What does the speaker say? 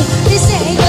They say